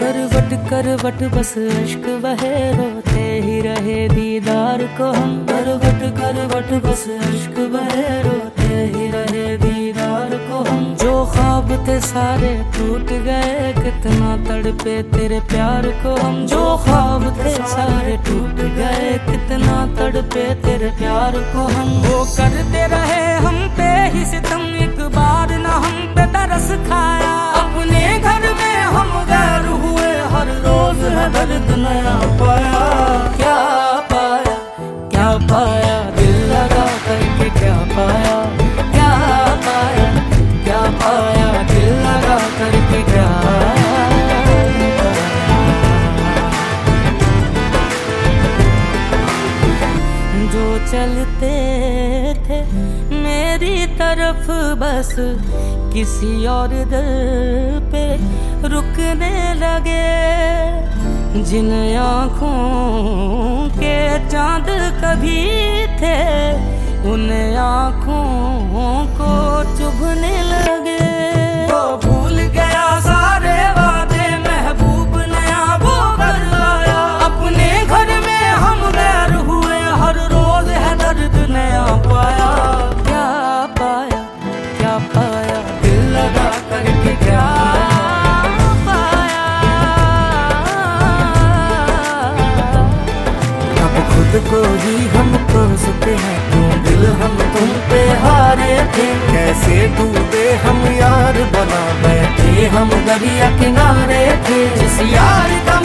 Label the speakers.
Speaker 1: करवट करवट बस अश्क बहे रोते ही रहे दीदार को हम। करवट करवट बस अश्क बहे रोते ही रहे दीदार को हम। जो ख्वाब थे सारे टूट गए, कितना तड़पे तेरे प्यार को हम। जो ख्वाब थे सारे टूट गए, कितना तड़पे तेरे प्यार को हम। वो करते रहे है दर्द नया पाया। क्या पाया? क्या पाया? दिल लगा करके क्या पाया? क्या पाया? क्या पाया? दिल लगा करके जो चलते थे मेरी तरफ़ बस किसी और दर पे रुकने लगे। जिन आँखों के चाँद कभी थे उन आँखों को चुभने लगे।
Speaker 2: खुद को ही हम खो हैं। तो दिल हम तुम पे हारे थे। कैसे डूबे हम यार बना बैठे हम दरिया किनारे थे। जिस यार का